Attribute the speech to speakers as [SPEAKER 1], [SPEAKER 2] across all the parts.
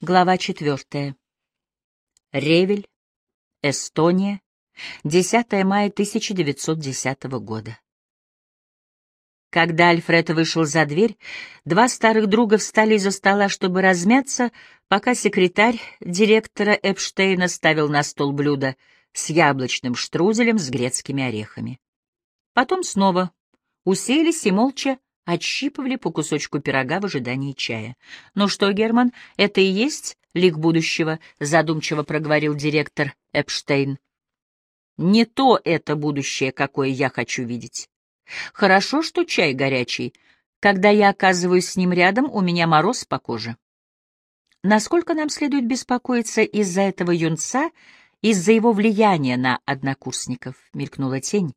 [SPEAKER 1] Глава четвертая. Ревель, Эстония, 10 мая 1910 года. Когда Альфред вышел за дверь, два старых друга встали из-за стола, чтобы размяться, пока секретарь директора Эпштейна ставил на стол блюдо с яблочным штрузелем с грецкими орехами. Потом снова уселись и молча отщипывали по кусочку пирога в ожидании чая. «Ну что, Герман, это и есть лик будущего?» — задумчиво проговорил директор Эпштейн. «Не то это будущее, какое я хочу видеть. Хорошо, что чай горячий. Когда я оказываюсь с ним рядом, у меня мороз по коже. Насколько нам следует беспокоиться из-за этого юнца, из-за его влияния на однокурсников?» — мелькнула тень.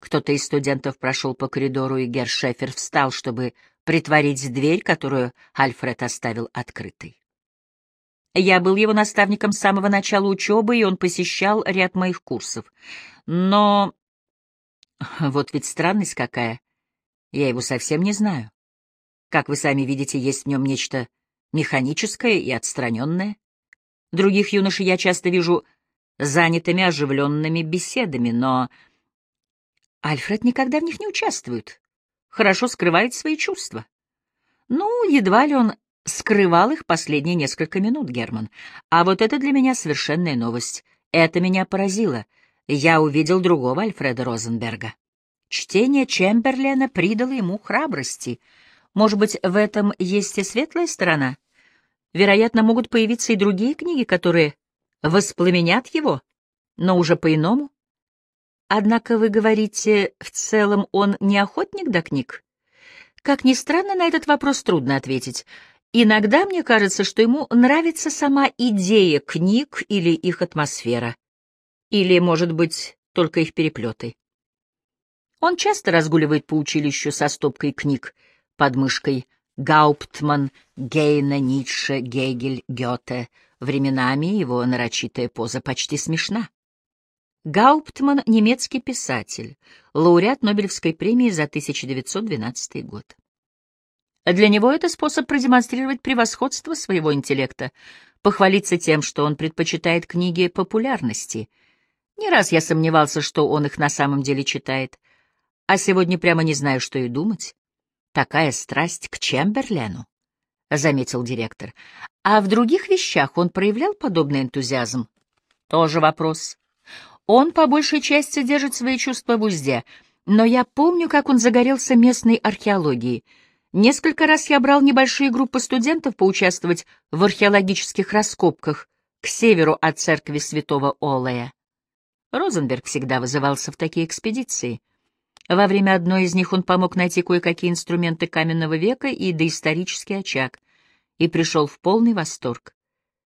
[SPEAKER 1] Кто-то из студентов прошел по коридору, и Гершефер встал, чтобы притворить дверь, которую Альфред оставил открытой. Я был его наставником с самого начала учебы, и он посещал ряд моих курсов. Но... Вот ведь странность какая. Я его совсем не знаю. Как вы сами видите, есть в нем нечто механическое и отстраненное. Других юношей я часто вижу занятыми оживленными беседами, но Альфред никогда в них не участвует. Хорошо скрывает свои чувства. Ну, едва ли он скрывал их последние несколько минут, Герман. А вот это для меня совершенная новость. Это меня поразило. Я увидел другого Альфреда Розенберга. Чтение Чемберлена придало ему храбрости. Может быть, в этом есть и светлая сторона? Вероятно, могут появиться и другие книги, которые воспламенят его, но уже по-иному. Однако вы говорите, в целом он не охотник до книг? Как ни странно, на этот вопрос трудно ответить. Иногда мне кажется, что ему нравится сама идея книг или их атмосфера. Или, может быть, только их переплеты. Он часто разгуливает по училищу со стопкой книг под мышкой Гауптман, Гейна, Ницше, Гегель, Гёте. Временами его нарочитая поза почти смешна. Гауптман — немецкий писатель, лауреат Нобелевской премии за 1912 год. Для него это способ продемонстрировать превосходство своего интеллекта, похвалиться тем, что он предпочитает книги популярности. Не раз я сомневался, что он их на самом деле читает, а сегодня прямо не знаю, что и думать. Такая страсть к Чемберлену, — заметил директор. А в других вещах он проявлял подобный энтузиазм? Тоже вопрос. Он по большей части держит свои чувства в узде, но я помню, как он загорелся местной археологией. Несколько раз я брал небольшие группы студентов поучаствовать в археологических раскопках к северу от церкви святого Олея. Розенберг всегда вызывался в такие экспедиции. Во время одной из них он помог найти кое-какие инструменты каменного века и доисторический очаг, и пришел в полный восторг.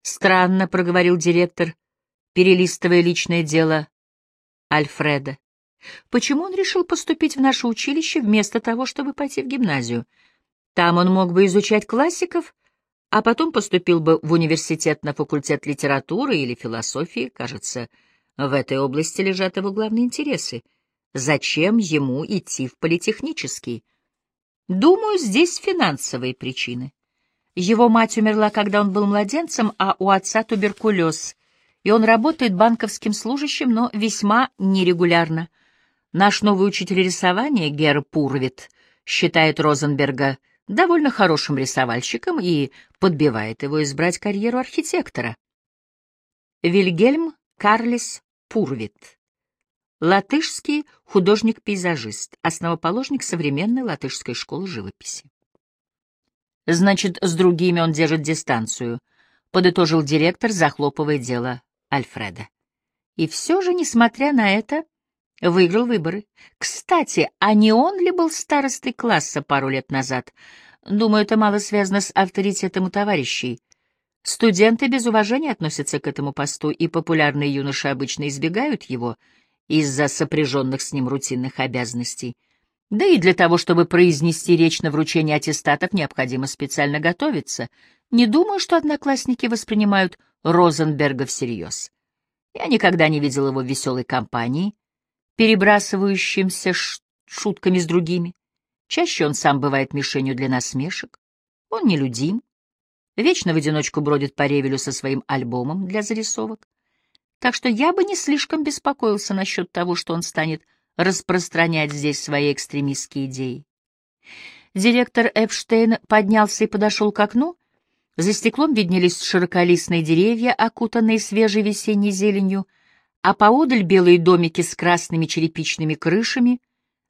[SPEAKER 1] «Странно», — проговорил директор, перелистывая личное дело Альфреда. Почему он решил поступить в наше училище вместо того, чтобы пойти в гимназию? Там он мог бы изучать классиков, а потом поступил бы в университет на факультет литературы или философии. Кажется, в этой области лежат его главные интересы. Зачем ему идти в политехнический? Думаю, здесь финансовые причины. Его мать умерла, когда он был младенцем, а у отца туберкулез, и он работает банковским служащим, но весьма нерегулярно. Наш новый учитель рисования, Гер Пурвит, считает Розенберга довольно хорошим рисовальщиком и подбивает его избрать карьеру архитектора. Вильгельм Карлис Пурвит. Латышский художник-пейзажист, основоположник современной латышской школы живописи. Значит, с другими он держит дистанцию, подытожил директор, захлопывая дело Альфреда. И все же, несмотря на это, выиграл выборы. Кстати, а не он ли был старостой класса пару лет назад? Думаю, это мало связано с авторитетом у товарищей. Студенты без уважения относятся к этому посту, и популярные юноши обычно избегают его из-за сопряженных с ним рутинных обязанностей. Да и для того, чтобы произнести речь на вручении аттестатов, необходимо специально готовиться. Не думаю, что одноклассники воспринимают Розенберга всерьез. Я никогда не видел его в веселой компании, перебрасывающимся шутками с другими. Чаще он сам бывает мишенью для насмешек. Он нелюдим. вечно в одиночку бродит по Ревелю со своим альбомом для зарисовок. Так что я бы не слишком беспокоился насчет того, что он станет распространять здесь свои экстремистские идеи. Директор Эпштейн поднялся и подошел к окну. За стеклом виднелись широколистные деревья, окутанные свежей весенней зеленью, а поодаль белые домики с красными черепичными крышами,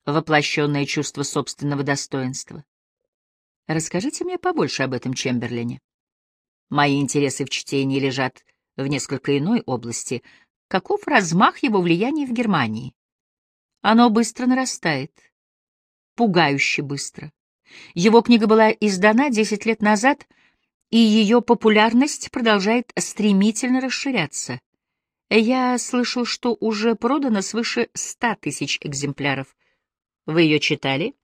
[SPEAKER 1] воплощенное чувство собственного достоинства. Расскажите мне побольше об этом Чемберлене. Мои интересы в чтении лежат в несколько иной области. Каков размах его влияния в Германии? Оно быстро нарастает. Пугающе быстро. Его книга была издана 10 лет назад, и ее популярность продолжает стремительно расширяться. Я слышал, что уже продано свыше 100 тысяч экземпляров. Вы ее читали?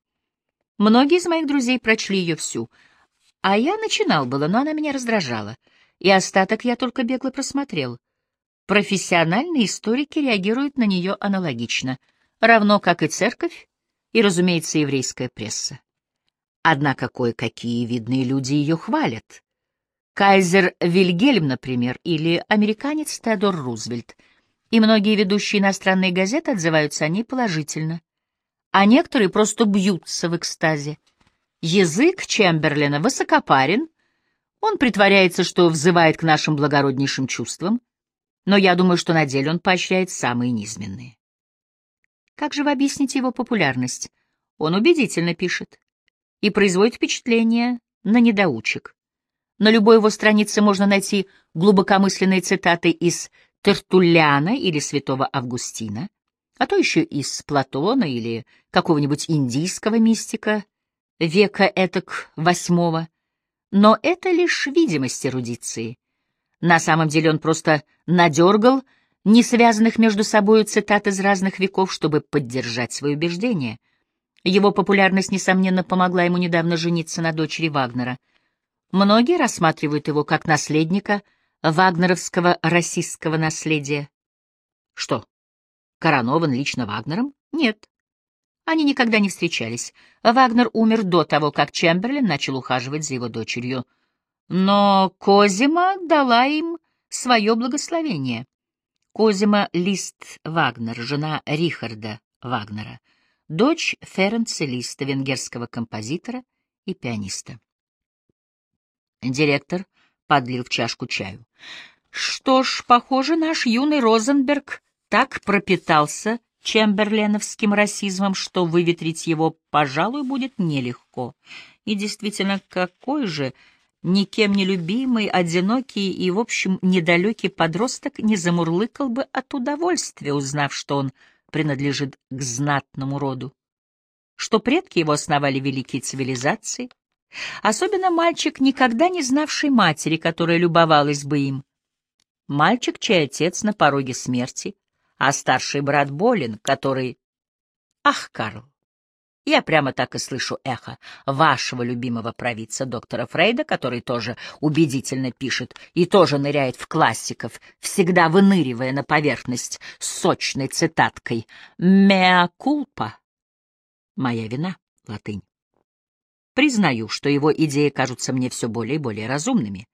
[SPEAKER 1] Многие из моих друзей прочли ее всю — а я начинал было, но она меня раздражала, и остаток я только бегло просмотрел. Профессиональные историки реагируют на нее аналогично, равно как и церковь и, разумеется, еврейская пресса. Однако кое-какие видные люди ее хвалят. Кайзер Вильгельм, например, или американец Теодор Рузвельт. И многие ведущие иностранные газеты отзываются о ней положительно. А некоторые просто бьются в экстазе. Язык Чемберлина высокопарен, он притворяется, что взывает к нашим благороднейшим чувствам, но я думаю, что на деле он поощряет самые низменные. Как же вы объясните его популярность? Он убедительно пишет и производит впечатление на недоучек. На любой его странице можно найти глубокомысленные цитаты из Тертулляна или святого Августина, а то еще из Платона или какого-нибудь индийского мистика — века этак восьмого, но это лишь видимость эрудиции. На самом деле он просто надергал не связанных между собой цитат из разных веков, чтобы поддержать свои убеждения. Его популярность, несомненно, помогла ему недавно жениться на дочери Вагнера. Многие рассматривают его как наследника вагнеровского российского наследия. Что, коронован лично Вагнером? Нет. Они никогда не встречались. Вагнер умер до того, как Чемберлин начал ухаживать за его дочерью. Но Козима дала им свое благословение. Козима Лист Вагнер, жена Рихарда Вагнера, дочь Ференца Листа, венгерского композитора и пианиста. Директор подлил в чашку чаю. Что ж, похоже, наш юный Розенберг так пропитался чемберленовским расизмом, что выветрить его, пожалуй, будет нелегко. И действительно, какой же никем не любимый, одинокий и, в общем, недалекий подросток не замурлыкал бы от удовольствия, узнав, что он принадлежит к знатному роду, что предки его основали великие цивилизации, особенно мальчик, никогда не знавший матери, которая любовалась бы им, мальчик, чей отец на пороге смерти — а старший брат болен, который... Ах, Карл, я прямо так и слышу эхо вашего любимого провидца доктора Фрейда, который тоже убедительно пишет и тоже ныряет в классиков, всегда выныривая на поверхность сочной цитаткой «Меа кулпа» — «Моя вина» — латынь. Признаю, что его идеи кажутся мне все более и более разумными.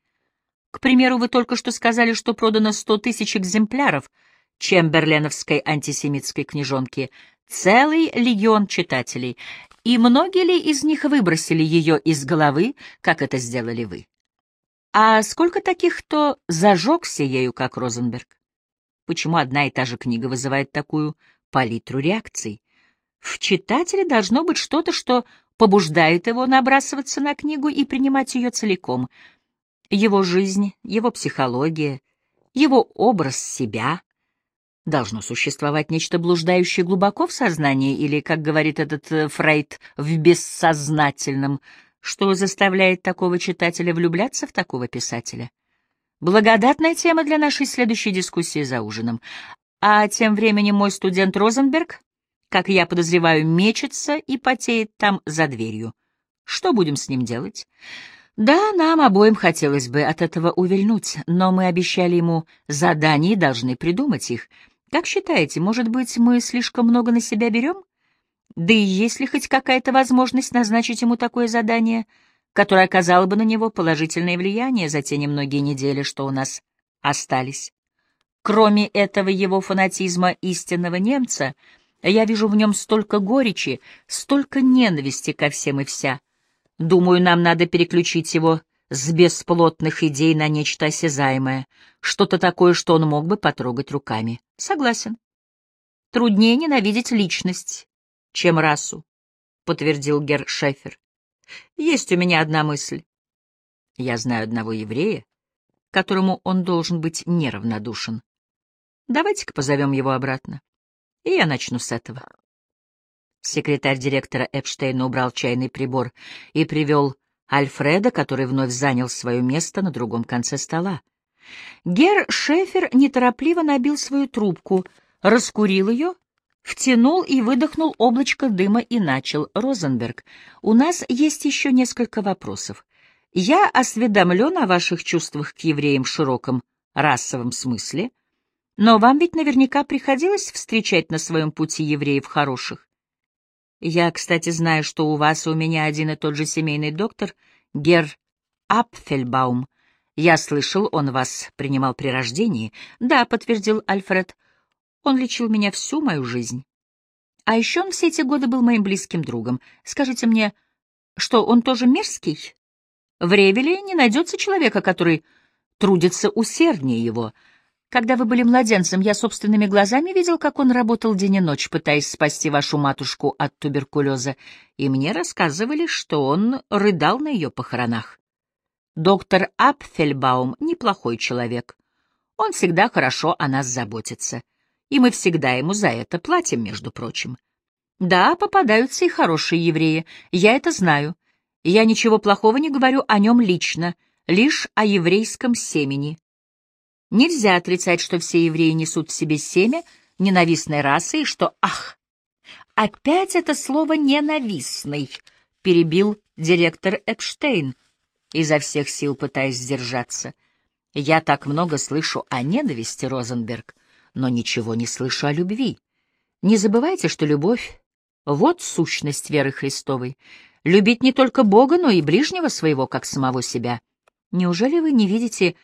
[SPEAKER 1] К примеру, вы только что сказали, что продано сто тысяч экземпляров — чемберленовской антисемитской книжонки целый легион читателей, и многие ли из них выбросили ее из головы, как это сделали вы? А сколько таких, кто зажегся ею, как Розенберг? Почему одна и та же книга вызывает такую палитру реакций? В читателе должно быть что-то, что побуждает его набрасываться на книгу и принимать ее целиком. Его жизнь, его психология, его образ себя, Должно существовать нечто блуждающее глубоко в сознании, или, как говорит этот э, Фрейд, в бессознательном, что заставляет такого читателя влюбляться в такого писателя. Благодатная тема для нашей следующей дискуссии за ужином. А тем временем мой студент Розенберг, как я подозреваю, мечется и потеет там за дверью. Что будем с ним делать? Да, нам обоим хотелось бы от этого увильнуть, но мы обещали ему задания и должны придумать их — как считаете, может быть, мы слишком много на себя берем? Да и есть ли хоть какая-то возможность назначить ему такое задание? которое оказало бы на него положительное влияние за те немногие недели, что у нас остались. Кроме этого его фанатизма истинного немца, я вижу в нем столько горечи, столько ненависти ко всем и вся. Думаю, нам надо переключить его с бесплотных идей на нечто осязаемое, что-то такое, что он мог бы потрогать руками. Согласен. Труднее ненавидеть личность, чем расу, — подтвердил Герр Шефер. Есть у меня одна мысль. Я знаю одного еврея, которому он должен быть неравнодушен. Давайте-ка позовем его обратно. И я начну с этого. Секретарь директора Эпштейна убрал чайный прибор и привел Альфреда, который вновь занял свое место на другом конце стола. Гер Шефер неторопливо набил свою трубку, раскурил ее, втянул и выдохнул облачко дыма и начал. «Розенберг, у нас есть еще несколько вопросов. Я осведомлен о ваших чувствах к евреям в широком расовом смысле, но вам ведь наверняка приходилось встречать на своем пути евреев хороших. Я, кстати, знаю, что у вас и у меня один и тот же семейный доктор, Гер Апфельбаум. Я слышал, он вас принимал при рождении. Да, подтвердил Альфред. Он лечил меня всю мою жизнь. А еще он все эти годы был моим близким другом. Скажите мне, что он тоже мерзкий? В Ревеле не найдется человека, который трудится усерднее его — когда вы были младенцем, я собственными глазами видел, как он работал день и ночь, пытаясь спасти вашу матушку от туберкулеза, и мне рассказывали, что он рыдал на ее похоронах. Доктор Апфельбаум — неплохой человек. Он всегда хорошо о нас заботится, и мы всегда ему за это платим, между прочим. Да, попадаются и хорошие евреи, я это знаю. Я ничего плохого не говорю о нем лично, лишь о еврейском семени. Нельзя отрицать, что все евреи несут в себе семя ненавистной расы, и что, ах, опять это слово «ненавистный», — перебил директор Эпштейн, изо всех сил пытаясь сдержаться. Я так много слышу о ненависти, Розенберг, но ничего не слышу о любви. Не забывайте, что любовь — вот сущность веры Христовой. Любить не только Бога, но и ближнего своего, как самого себя. Неужели вы не видите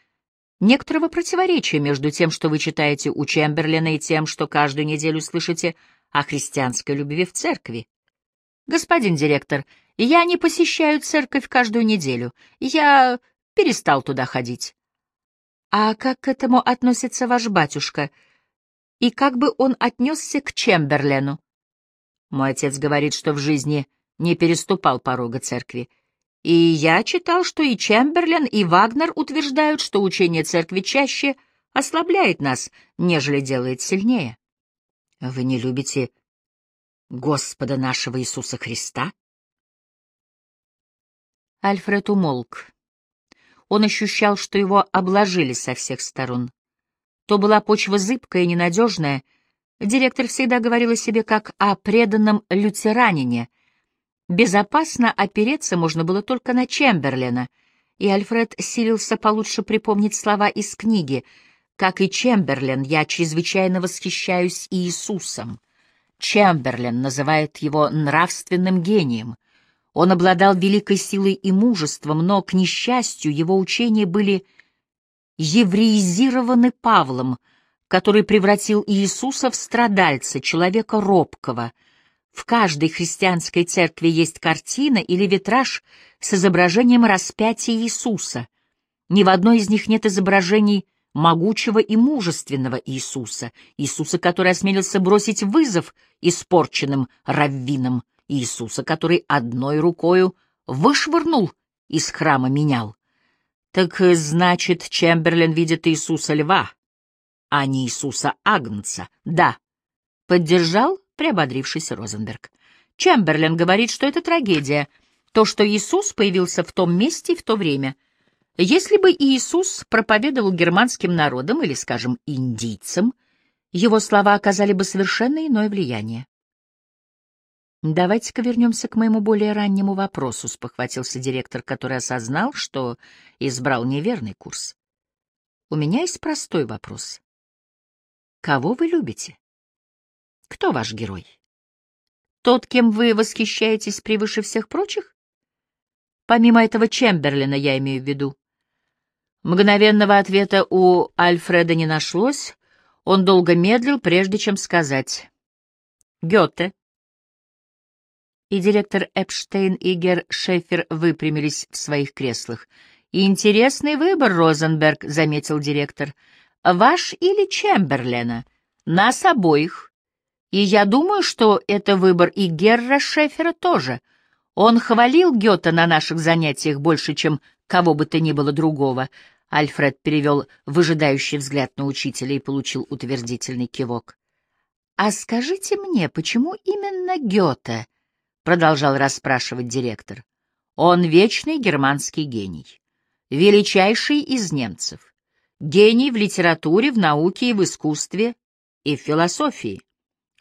[SPEAKER 1] некоторого противоречия между тем, что вы читаете у Чемберлина, и тем, что каждую неделю слышите о христианской любви в церкви. Господин директор, я не посещаю церковь каждую неделю. Я перестал туда ходить. А как к этому относится ваш батюшка? И как бы он отнесся к Чемберлену? Мой отец говорит, что в жизни не переступал порога церкви. И я читал, что и Чемберлен, и Вагнер утверждают, что учение церкви чаще ослабляет нас, нежели делает сильнее. Вы не любите Господа нашего Иисуса Христа? Альфред умолк. Он ощущал, что его обложили со всех сторон. То была почва зыбкая и ненадежная. Директор всегда говорил о себе как о преданном лютеранине, Безопасно опереться можно было только на Чемберлена, и Альфред силился получше припомнить слова из книги. «Как и Чемберлен, я чрезвычайно восхищаюсь Иисусом». Чемберлен называет его нравственным гением. Он обладал великой силой и мужеством, но, к несчастью, его учения были евреизированы Павлом, который превратил Иисуса в страдальца, человека робкого — в каждой христианской церкви есть картина или витраж с изображением распятия Иисуса. Ни в одной из них нет изображений могучего и мужественного Иисуса, Иисуса, который осмелился бросить вызов испорченным раввинам, Иисуса, который одной рукою вышвырнул из храма менял. Так значит, Чемберлен видит Иисуса льва, а не Иисуса Агнца. Да. Поддержал приободрившийся Розенберг. Чемберлен говорит, что это трагедия, то, что Иисус появился в том месте и в то время. Если бы Иисус проповедовал германским народам или, скажем, индийцам, его слова оказали бы совершенно иное влияние. «Давайте-ка вернемся к моему более раннему вопросу», — спохватился директор, который осознал, что избрал неверный курс. «У меня есть простой вопрос. Кого вы любите?» Кто ваш герой? Тот, кем вы восхищаетесь превыше всех прочих? Помимо этого Чемберлина, я имею в виду. Мгновенного ответа у Альфреда не нашлось. Он долго медлил, прежде чем сказать. «Гёте». И директор Эпштейн и Гер Шефер выпрямились в своих креслах. «Интересный выбор, Розенберг», — заметил директор. «Ваш или Чемберлена? Нас обоих. И я думаю, что это выбор и Герра Шефера тоже». Он хвалил Гёта на наших занятиях больше, чем кого бы то ни было другого. Альфред перевел выжидающий взгляд на учителя и получил утвердительный кивок. «А скажите мне, почему именно Гёте?» — продолжал расспрашивать директор. «Он вечный германский гений, величайший из немцев, гений в литературе, в науке и в искусстве, и в философии.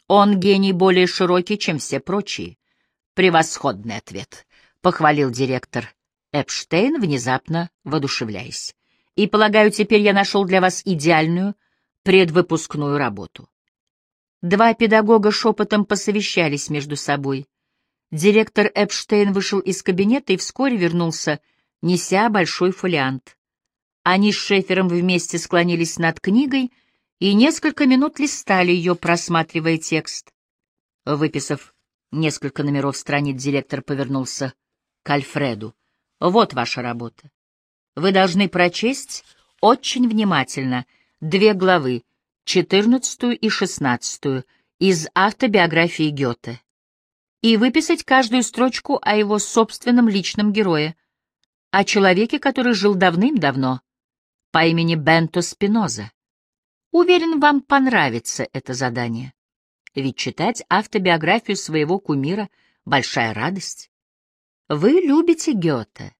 [SPEAKER 1] Он гений более широкий, чем все прочие. Превосходный ответ, — похвалил директор Эпштейн, внезапно воодушевляясь. И, полагаю, теперь я нашел для вас идеальную предвыпускную работу. Два педагога шепотом посовещались между собой. Директор Эпштейн вышел из кабинета и вскоре вернулся, неся большой фолиант. Они с Шефером вместе склонились над книгой и несколько минут листали ее, просматривая текст. Выписав Несколько номеров страниц директор повернулся к Альфреду. «Вот ваша работа. Вы должны прочесть очень внимательно две главы, четырнадцатую и шестнадцатую, из автобиографии Гёте, и выписать каждую строчку о его собственном личном герое, о человеке, который жил давным-давно, по имени Бенто Спиноза. Уверен, вам понравится это задание. Ведь читать автобиографию своего кумира — большая радость. Вы любите Гёте,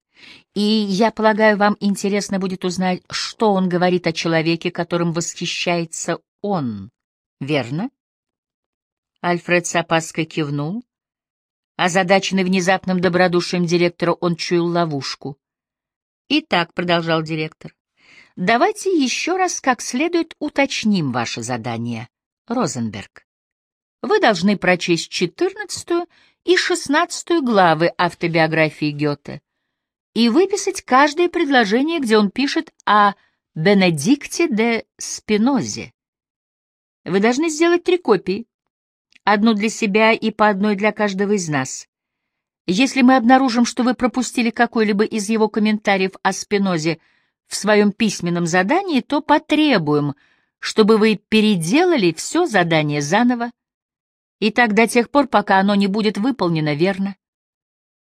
[SPEAKER 1] и, я полагаю, вам интересно будет узнать, что он говорит о человеке, которым восхищается он, верно? Альфред с опаской кивнул. Озадаченный внезапным добродушием директора, он чуял ловушку. «Итак», — продолжал директор, — «давайте еще раз как следует уточним ваше задание, Розенберг вы должны прочесть четырнадцатую и шестнадцатую главы автобиографии Гёте и выписать каждое предложение, где он пишет о Бенедикте де Спинозе. Вы должны сделать три копии, одну для себя и по одной для каждого из нас. Если мы обнаружим, что вы пропустили какой-либо из его комментариев о Спинозе в своем письменном задании, то потребуем, чтобы вы переделали все задание заново, и так до тех пор, пока оно не будет выполнено верно.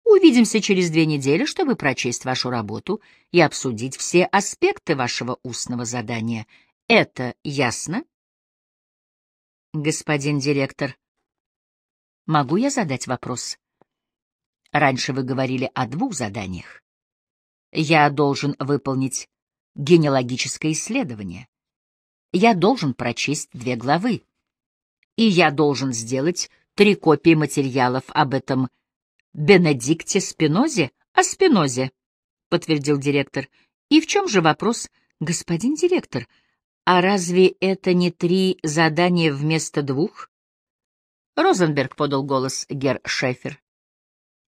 [SPEAKER 1] Увидимся через две недели, чтобы прочесть вашу работу и обсудить все аспекты вашего устного задания. Это ясно? Господин директор, могу я задать вопрос? Раньше вы говорили о двух заданиях. Я должен выполнить генеалогическое исследование. Я должен прочесть две главы и я должен сделать три копии материалов об этом Бенедикте Спинозе, о Спинозе, — подтвердил директор. И в чем же вопрос, господин директор? А разве это не три задания вместо двух? Розенберг подал голос Гер Шефер.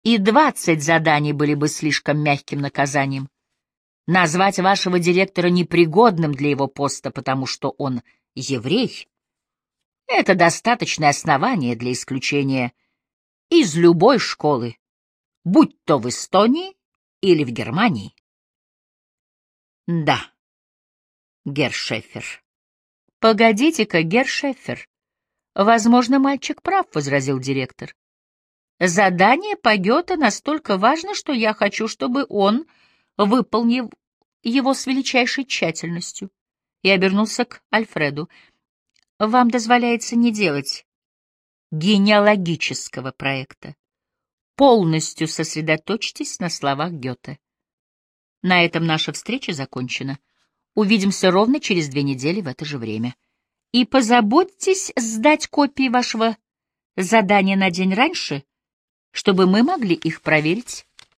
[SPEAKER 1] И двадцать заданий были бы слишком мягким наказанием. Назвать вашего директора непригодным для его поста, потому что он еврей, это достаточное основание для исключения из любой школы, будь то в Эстонии или в Германии. Да, Гершефер. Погодите-ка, Гершефер. Возможно, мальчик прав, — возразил директор. Задание по Гёте настолько важно, что я хочу, чтобы он выполнил его с величайшей тщательностью. И обернулся к Альфреду вам дозволяется не делать генеалогического проекта. Полностью сосредоточьтесь на словах Гёте. На этом наша встреча закончена. Увидимся ровно через две недели в это же время. И позаботьтесь сдать копии вашего задания на день раньше, чтобы мы могли их проверить